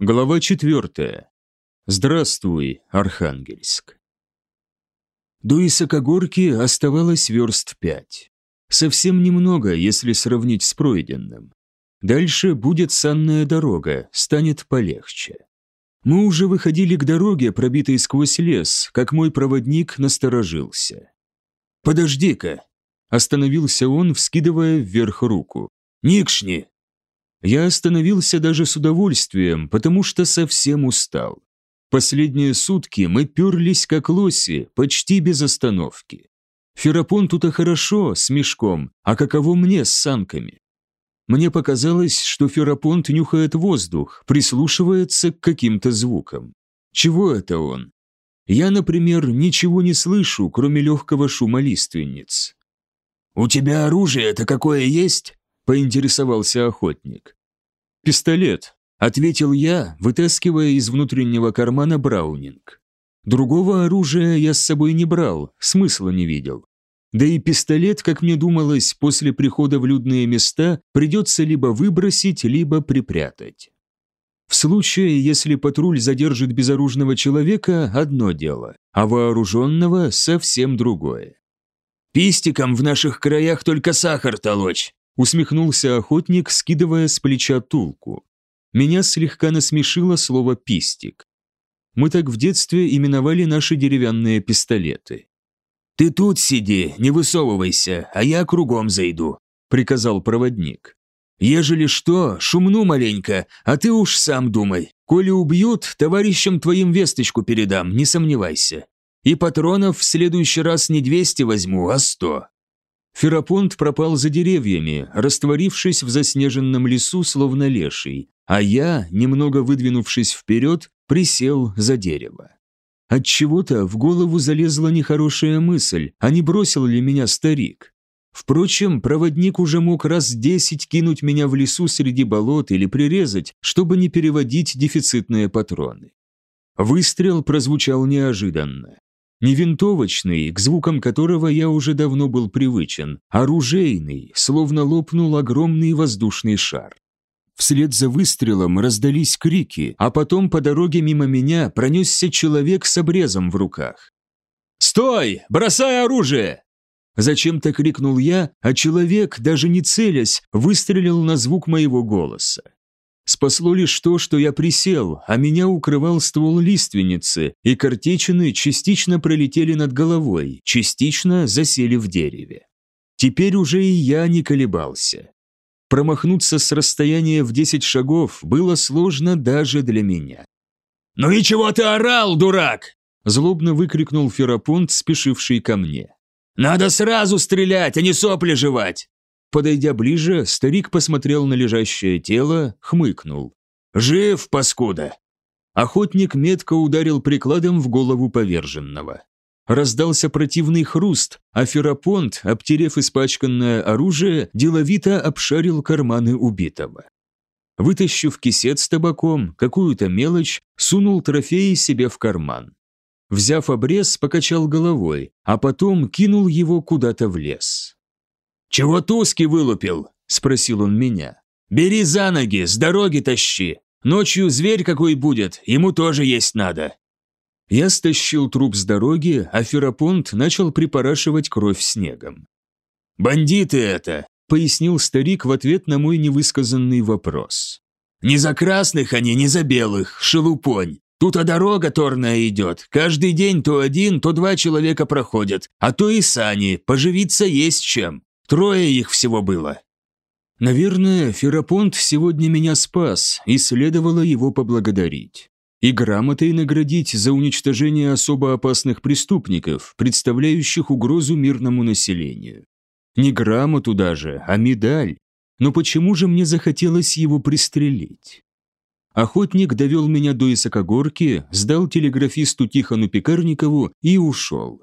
Глава 4. Здравствуй, Архангельск. До Исакогорки оставалось верст пять. Совсем немного, если сравнить с пройденным. Дальше будет санная дорога, станет полегче. Мы уже выходили к дороге, пробитой сквозь лес, как мой проводник насторожился. «Подожди-ка!» – остановился он, вскидывая вверх руку. «Никшни!» Я остановился даже с удовольствием, потому что совсем устал. Последние сутки мы перлись как лоси, почти без остановки. Ферапонту-то хорошо, с мешком, а каково мне с санками? Мне показалось, что Ферапонт нюхает воздух, прислушивается к каким-то звукам. Чего это он? Я, например, ничего не слышу, кроме легкого шума лиственниц. «У тебя оружие-то какое есть?» Поинтересовался охотник. «Пистолет», — ответил я, вытаскивая из внутреннего кармана браунинг. Другого оружия я с собой не брал, смысла не видел. Да и пистолет, как мне думалось, после прихода в людные места придется либо выбросить, либо припрятать. В случае, если патруль задержит безоружного человека, одно дело, а вооруженного совсем другое. «Пистиком в наших краях только сахар толочь», усмехнулся охотник, скидывая с плеча тулку. Меня слегка насмешило слово «пистик». Мы так в детстве именовали наши деревянные пистолеты. «Ты тут сиди, не высовывайся, а я кругом зайду», — приказал проводник. «Ежели что, шумну маленько, а ты уж сам думай. Коли убьют, товарищам твоим весточку передам, не сомневайся. И патронов в следующий раз не 200 возьму, а 100. Ферапонт пропал за деревьями, растворившись в заснеженном лесу, словно леший, а я, немного выдвинувшись вперед, присел за дерево. От чего то в голову залезла нехорошая мысль, а не бросил ли меня старик. Впрочем, проводник уже мог раз десять кинуть меня в лесу среди болот или прирезать, чтобы не переводить дефицитные патроны. Выстрел прозвучал неожиданно. Не винтовочный, к звукам которого я уже давно был привычен, а оружейный, словно лопнул огромный воздушный шар. Вслед за выстрелом раздались крики, а потом по дороге мимо меня пронесся человек с обрезом в руках. «Стой! Бросай оружие!» Зачем-то крикнул я, а человек, даже не целясь, выстрелил на звук моего голоса. Спасло лишь то, что я присел, а меня укрывал ствол лиственницы, и картечины частично пролетели над головой, частично засели в дереве. Теперь уже и я не колебался. Промахнуться с расстояния в десять шагов было сложно даже для меня. «Ну и чего ты орал, дурак?» Злобно выкрикнул Ферапонт, спешивший ко мне. «Надо сразу стрелять, а не сопли жевать!» Подойдя ближе, старик посмотрел на лежащее тело, хмыкнул. «Жив, паскуда!» Охотник метко ударил прикладом в голову поверженного. Раздался противный хруст, а Ферапонт, обтерев испачканное оружие, деловито обшарил карманы убитого. Вытащив кисет с табаком, какую-то мелочь, сунул трофеи себе в карман. Взяв обрез, покачал головой, а потом кинул его куда-то в лес. «Чего туски вылупил?» – спросил он меня. «Бери за ноги, с дороги тащи. Ночью зверь какой будет, ему тоже есть надо». Я стащил труп с дороги, а Ферапонт начал припорашивать кровь снегом. «Бандиты это!» – пояснил старик в ответ на мой невысказанный вопрос. «Не за красных они, не за белых, шелупонь. Тут а дорога торная идет. Каждый день то один, то два человека проходят, а то и сани, поживиться есть чем. Трое их всего было. Наверное, Ферапонт сегодня меня спас, и следовало его поблагодарить. И грамотой наградить за уничтожение особо опасных преступников, представляющих угрозу мирному населению. Не грамоту даже, а медаль. Но почему же мне захотелось его пристрелить? Охотник довел меня до Исакогорки, сдал телеграфисту Тихону Пекарникову и ушел.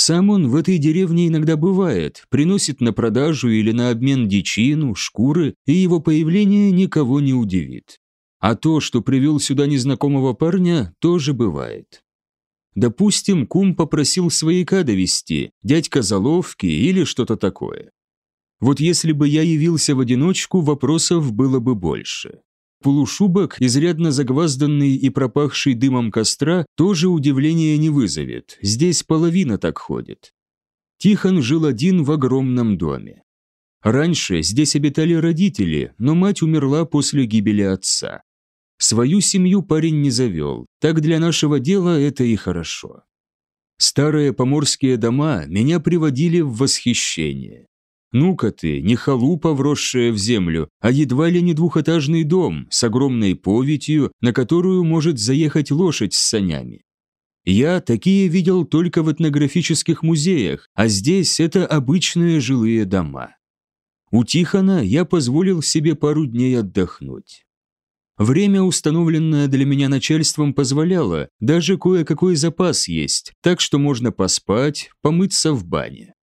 Сам он в этой деревне иногда бывает, приносит на продажу или на обмен дичину, шкуры, и его появление никого не удивит. А то, что привел сюда незнакомого парня, тоже бывает. Допустим, кум попросил свояка довести, дядька заловки или что-то такое. Вот если бы я явился в одиночку, вопросов было бы больше. Полушубок, изрядно загвазданный и пропахший дымом костра, тоже удивления не вызовет, здесь половина так ходит. Тихон жил один в огромном доме. Раньше здесь обитали родители, но мать умерла после гибели отца. Свою семью парень не завел, так для нашего дела это и хорошо. Старые поморские дома меня приводили в восхищение. Ну-ка ты, не халупа, вросшая в землю, а едва ли не двухэтажный дом с огромной повитью, на которую может заехать лошадь с санями. Я такие видел только в этнографических музеях, а здесь это обычные жилые дома. У Тихона я позволил себе пару дней отдохнуть. Время, установленное для меня начальством, позволяло, даже кое-какой запас есть, так что можно поспать, помыться в бане.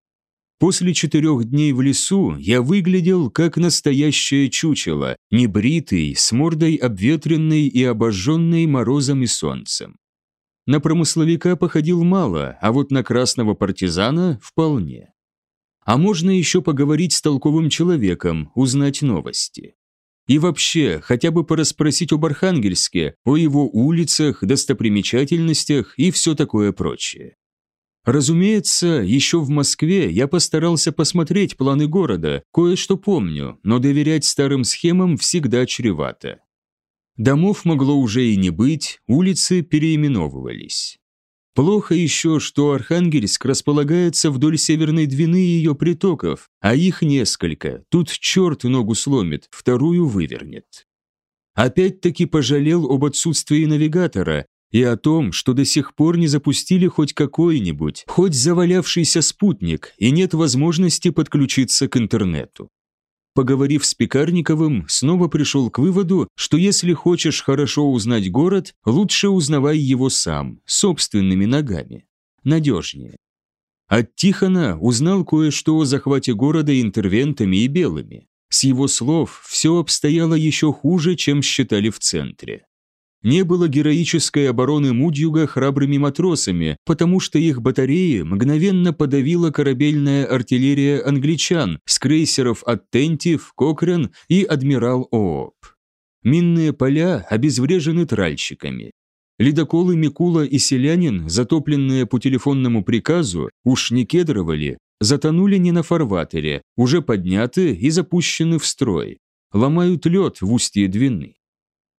После четырех дней в лесу я выглядел как настоящее чучело, небритый, с мордой обветренной и обожженной морозом и солнцем. На промысловика походил мало, а вот на красного партизана вполне. А можно еще поговорить с толковым человеком, узнать новости. И вообще, хотя бы порасспросить об Архангельске, о его улицах, достопримечательностях и все такое прочее. Разумеется, еще в Москве я постарался посмотреть планы города, кое-что помню, но доверять старым схемам всегда чревато. Домов могло уже и не быть, улицы переименовывались. Плохо еще, что Архангельск располагается вдоль северной двины ее притоков, а их несколько, тут черт ногу сломит, вторую вывернет. Опять-таки пожалел об отсутствии навигатора и о том, что до сих пор не запустили хоть какой-нибудь, хоть завалявшийся спутник, и нет возможности подключиться к интернету. Поговорив с Пекарниковым, снова пришел к выводу, что если хочешь хорошо узнать город, лучше узнавай его сам, собственными ногами. Надежнее. От Тихона узнал кое-что о захвате города интервентами и белыми. С его слов все обстояло еще хуже, чем считали в центре. Не было героической обороны Мудьюга храбрыми матросами, потому что их батареи мгновенно подавила корабельная артиллерия англичан с крейсеров «Аттентив», «Кокрен» и «Адмирал ООП». Минные поля обезврежены тральщиками. Ледоколы Микула и Селянин, затопленные по телефонному приказу, уж не кедровали, затонули не на фарватере, уже подняты и запущены в строй. Ломают лед в устье Двины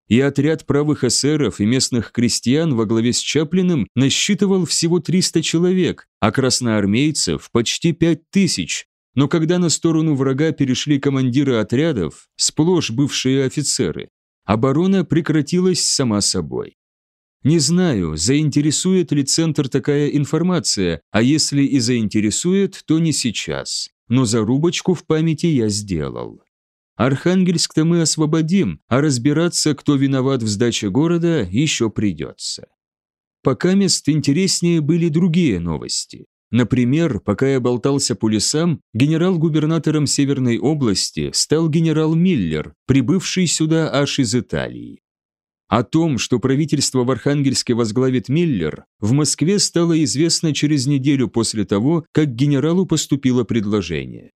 и отряд правых эсеров и местных крестьян во главе с Чаплиным насчитывал всего 300 человек, а красноармейцев почти 5000, но когда на сторону врага перешли командиры отрядов, сплошь бывшие офицеры, оборона прекратилась сама собой. Не знаю, заинтересует ли центр такая информация, а если и заинтересует, то не сейчас. Но зарубочку в памяти я сделал. Архангельск-то мы освободим, а разбираться, кто виноват в сдаче города, еще придется. Пока мест интереснее были другие новости. Например, пока я болтался по лесам, генерал-губернатором Северной области стал генерал Миллер, прибывший сюда аж из Италии. О том, что правительство в Архангельске возглавит Миллер, в Москве стало известно через неделю после того, как генералу поступило предложение.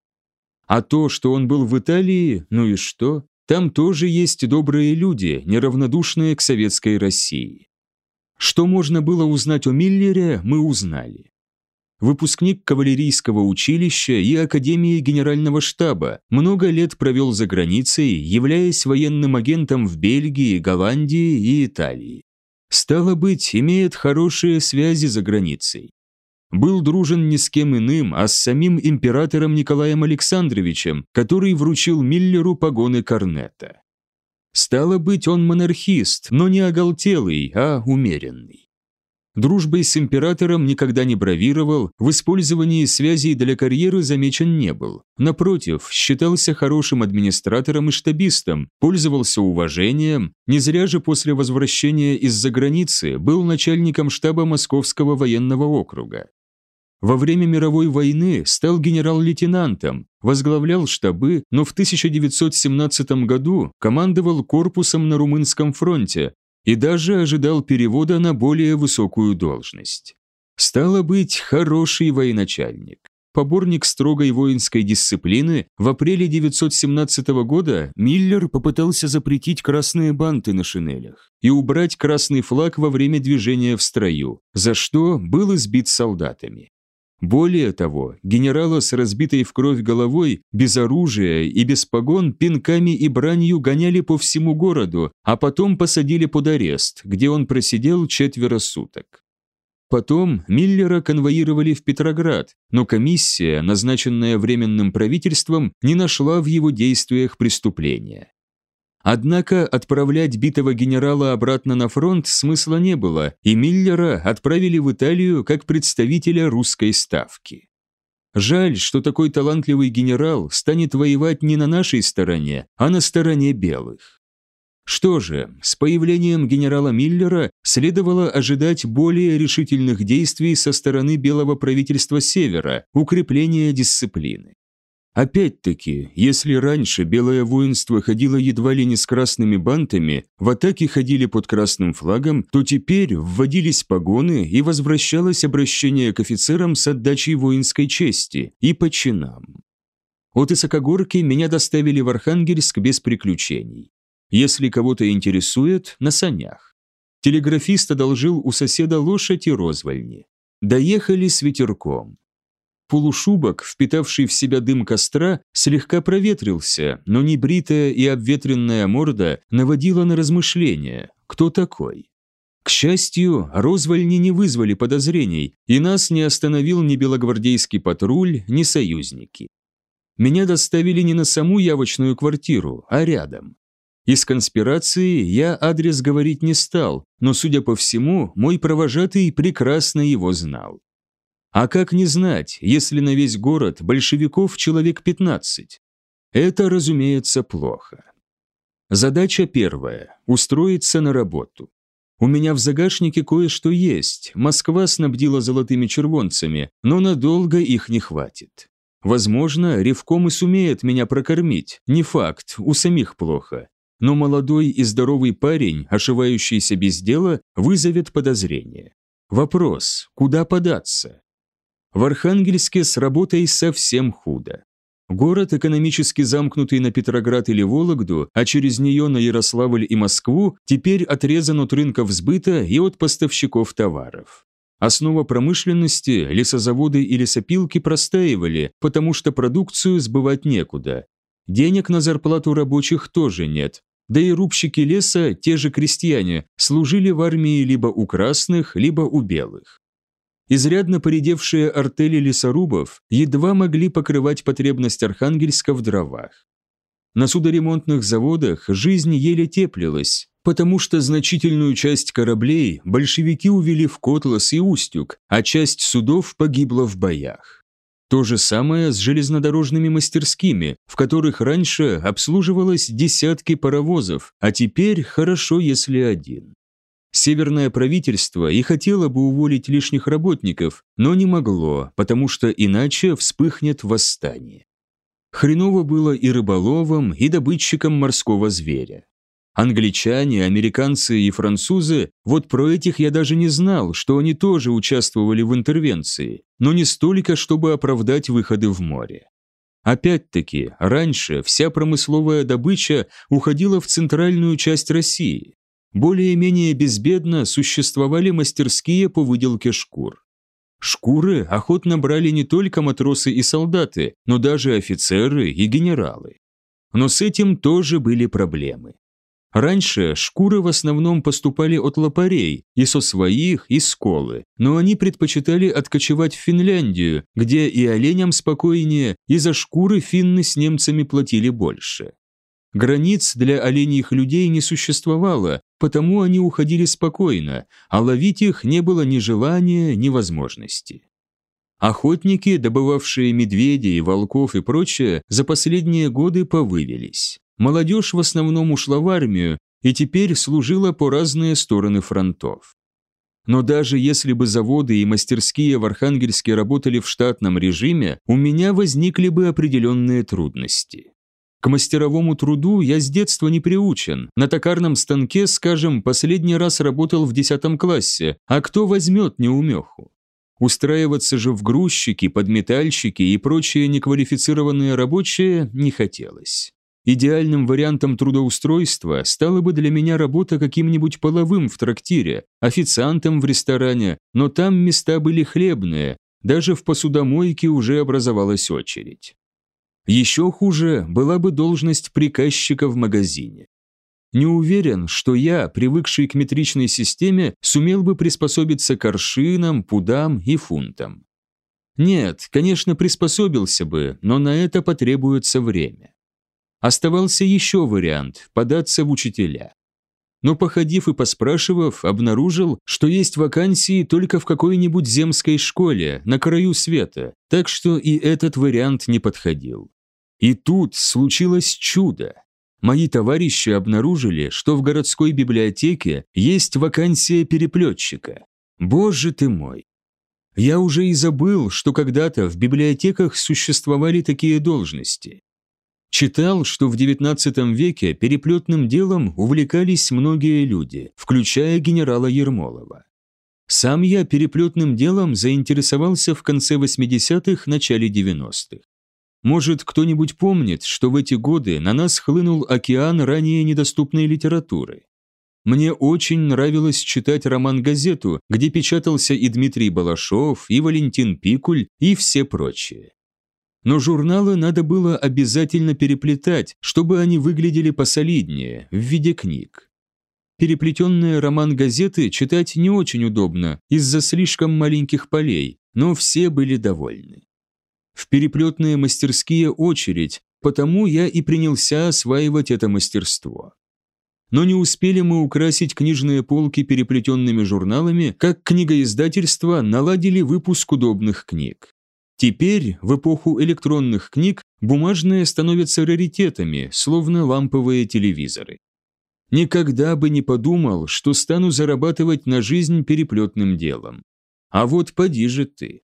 А то, что он был в Италии, ну и что? Там тоже есть добрые люди, неравнодушные к советской России. Что можно было узнать о Миллере, мы узнали. Выпускник кавалерийского училища и Академии Генерального штаба, много лет провел за границей, являясь военным агентом в Бельгии, Голландии и Италии. Стало быть, имеет хорошие связи за границей был дружен не с кем иным, а с самим императором Николаем Александровичем, который вручил Миллеру погоны корнета. Стало быть, он монархист, но не оголтелый, а умеренный. Дружбой с императором никогда не бравировал, в использовании связей для карьеры замечен не был. Напротив, считался хорошим администратором и штабистом, пользовался уважением, не зря же после возвращения из-за границы был начальником штаба Московского военного округа. Во время мировой войны стал генерал-лейтенантом, возглавлял штабы, но в 1917 году командовал корпусом на Румынском фронте и даже ожидал перевода на более высокую должность. Стало быть, хороший военачальник. поборник строгой воинской дисциплины, в апреле 917 года Миллер попытался запретить красные банты на шинелях и убрать красный флаг во время движения в строю, за что был избит солдатами. Более того, генерала с разбитой в кровь головой, без оружия и без погон пинками и бранью гоняли по всему городу, а потом посадили под арест, где он просидел четверо суток. Потом Миллера конвоировали в Петроград, но комиссия, назначенная Временным правительством, не нашла в его действиях преступления. Однако отправлять битого генерала обратно на фронт смысла не было, и Миллера отправили в Италию как представителя русской ставки. Жаль, что такой талантливый генерал станет воевать не на нашей стороне, а на стороне белых. Что же, с появлением генерала Миллера следовало ожидать более решительных действий со стороны белого правительства Севера, укрепления дисциплины. Опять-таки, если раньше белое воинство ходило едва ли не с красными бантами, в атаке ходили под красным флагом, то теперь вводились погоны и возвращалось обращение к офицерам с отдачей воинской чести и по чинам. От Исакогорки меня доставили в Архангельск без приключений. Если кого-то интересует, на санях. Телеграфист одолжил у соседа лошадь и розвальни. Доехали с ветерком. Полушубок, впитавший в себя дым костра, слегка проветрился, но небритая и обветренная морда наводила на размышления, кто такой. К счастью, розвальни не вызвали подозрений, и нас не остановил ни белогвардейский патруль, ни союзники. Меня доставили не на саму явочную квартиру, а рядом. Из конспирации я адрес говорить не стал, но, судя по всему, мой провожатый прекрасно его знал. А как не знать, если на весь город большевиков человек 15? Это, разумеется, плохо. Задача первая – устроиться на работу. У меня в загашнике кое-что есть, Москва снабдила золотыми червонцами, но надолго их не хватит. Возможно, Ревком и сумеет меня прокормить, не факт, у самих плохо. Но молодой и здоровый парень, ошивающийся без дела, вызовет подозрение. Вопрос, куда податься? В Архангельске с работой совсем худо. Город, экономически замкнутый на Петроград или Вологду, а через нее на Ярославль и Москву, теперь отрезан от рынков сбыта и от поставщиков товаров. Основа промышленности, лесозаводы и лесопилки простаивали, потому что продукцию сбывать некуда. Денег на зарплату рабочих тоже нет. Да и рубщики леса, те же крестьяне, служили в армии либо у красных, либо у белых. Изрядно поредевшие артели лесорубов едва могли покрывать потребность Архангельска в дровах. На судоремонтных заводах жизнь еле теплилась, потому что значительную часть кораблей большевики увели в Котлас и Устюг, а часть судов погибла в боях. То же самое с железнодорожными мастерскими, в которых раньше обслуживалось десятки паровозов, а теперь хорошо, если один. Северное правительство и хотело бы уволить лишних работников, но не могло, потому что иначе вспыхнет восстание. Хреново было и рыболовам, и добытчикам морского зверя. Англичане, американцы и французы, вот про этих я даже не знал, что они тоже участвовали в интервенции, но не столько, чтобы оправдать выходы в море. Опять-таки, раньше вся промысловая добыча уходила в центральную часть России, более-менее безбедно существовали мастерские по выделке шкур. Шкуры охотно брали не только матросы и солдаты, но даже офицеры и генералы. Но с этим тоже были проблемы. Раньше шкуры в основном поступали от лопарей, и со своих, и с колы, но они предпочитали откочевать в Финляндию, где и оленям спокойнее, и за шкуры финны с немцами платили больше. Границ для оленьих людей не существовало, потому они уходили спокойно, а ловить их не было ни желания, ни возможности. Охотники, добывавшие медведей, волков и прочее, за последние годы повывелись. Молодежь в основном ушла в армию и теперь служила по разные стороны фронтов. Но даже если бы заводы и мастерские в Архангельске работали в штатном режиме, у меня возникли бы определенные трудности. К мастеровому труду я с детства не приучен. На токарном станке, скажем, последний раз работал в 10 классе, а кто возьмет неумеху? Устраиваться же в грузчики, подметальщики и прочие неквалифицированные рабочие не хотелось. Идеальным вариантом трудоустройства стала бы для меня работа каким-нибудь половым в трактире, официантом в ресторане, но там места были хлебные, даже в посудомойке уже образовалась очередь. Еще хуже была бы должность приказчика в магазине. Не уверен, что я, привыкший к метричной системе, сумел бы приспособиться к аршинам, пудам и фунтам. Нет, конечно, приспособился бы, но на это потребуется время. Оставался еще вариант – податься в учителя. Но походив и поспрашивав, обнаружил, что есть вакансии только в какой-нибудь земской школе, на краю света, так что и этот вариант не подходил. И тут случилось чудо. Мои товарищи обнаружили, что в городской библиотеке есть вакансия переплетчика. Боже ты мой! Я уже и забыл, что когда-то в библиотеках существовали такие должности. Читал, что в XIX веке переплетным делом увлекались многие люди, включая генерала Ермолова. Сам я переплетным делом заинтересовался в конце 80-х, начале 90-х. Может, кто-нибудь помнит, что в эти годы на нас хлынул океан ранее недоступной литературы. Мне очень нравилось читать роман-газету, где печатался и Дмитрий Балашов, и Валентин Пикуль, и все прочие. Но журналы надо было обязательно переплетать, чтобы они выглядели посолиднее, в виде книг. Переплетенные роман-газеты читать не очень удобно из-за слишком маленьких полей, но все были довольны. В переплетные мастерские очередь, потому я и принялся осваивать это мастерство. Но не успели мы украсить книжные полки переплетенными журналами, как книгоиздательства наладили выпуск удобных книг. Теперь, в эпоху электронных книг, бумажные становятся раритетами, словно ламповые телевизоры. Никогда бы не подумал, что стану зарабатывать на жизнь переплетным делом. А вот поди же ты.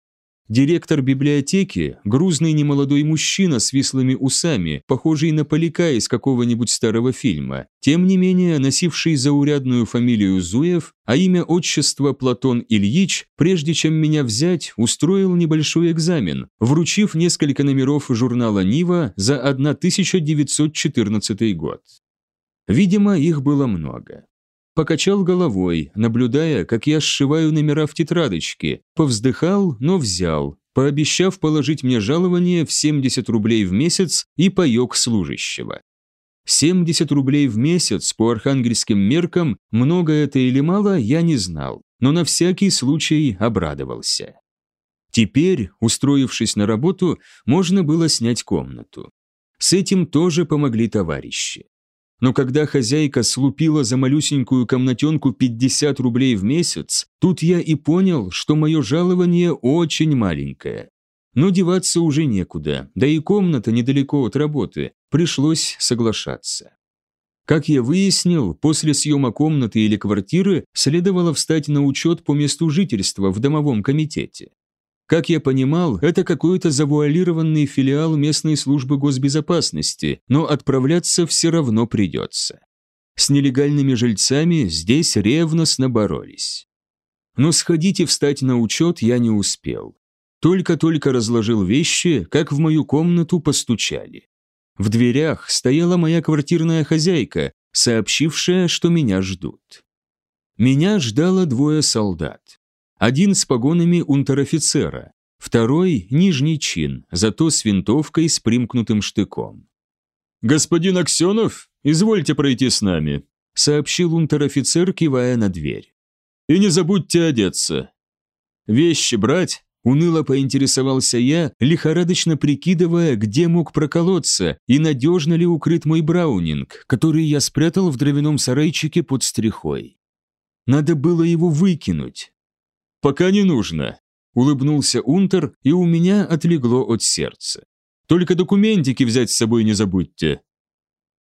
Директор библиотеки, грузный немолодой мужчина с вислыми усами, похожий на поляка из какого-нибудь старого фильма, тем не менее носивший заурядную фамилию Зуев, а имя отчества Платон Ильич, прежде чем меня взять, устроил небольшой экзамен, вручив несколько номеров журнала «Нива» за 1914 год. Видимо, их было много. Покачал головой, наблюдая, как я сшиваю номера в тетрадочке, повздыхал, но взял, пообещав положить мне жалование в 70 рублей в месяц и паёк служащего. 70 рублей в месяц по архангельским меркам, много это или мало, я не знал, но на всякий случай обрадовался. Теперь, устроившись на работу, можно было снять комнату. С этим тоже помогли товарищи. Но когда хозяйка слупила за малюсенькую комнатенку 50 рублей в месяц, тут я и понял, что мое жалование очень маленькое. Но деваться уже некуда, да и комната недалеко от работы, пришлось соглашаться. Как я выяснил, после съема комнаты или квартиры следовало встать на учет по месту жительства в домовом комитете. Как я понимал, это какой-то завуалированный филиал местной службы госбезопасности, но отправляться все равно придется. С нелегальными жильцами здесь ревностно боролись. Но сходить и встать на учет я не успел. Только-только разложил вещи, как в мою комнату постучали. В дверях стояла моя квартирная хозяйка, сообщившая, что меня ждут. Меня ждало двое солдат. Один с погонами унтер-офицера, второй – нижний чин, зато с винтовкой с примкнутым штыком. «Господин Аксенов, извольте пройти с нами», – сообщил унтер-офицер, кивая на дверь. «И не забудьте одеться». «Вещи брать?» – уныло поинтересовался я, лихорадочно прикидывая, где мог проколоться и надежно ли укрыт мой браунинг, который я спрятал в дровяном сарайчике под стрихой. Надо было его выкинуть, «Пока не нужно», – улыбнулся Унтер, и у меня отлегло от сердца. «Только документики взять с собой не забудьте».